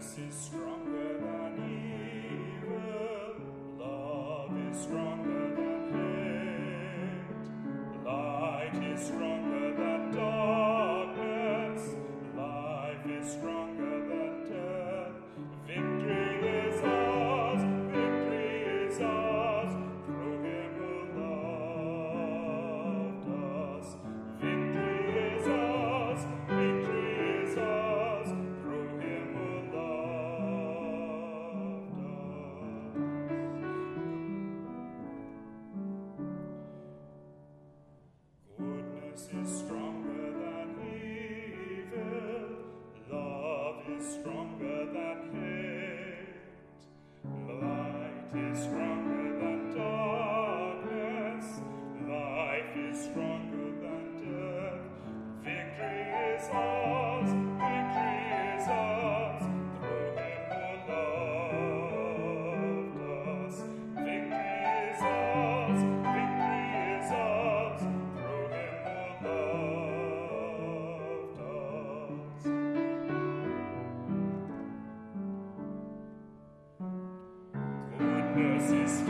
Goodness is stronger is stronger Goodness is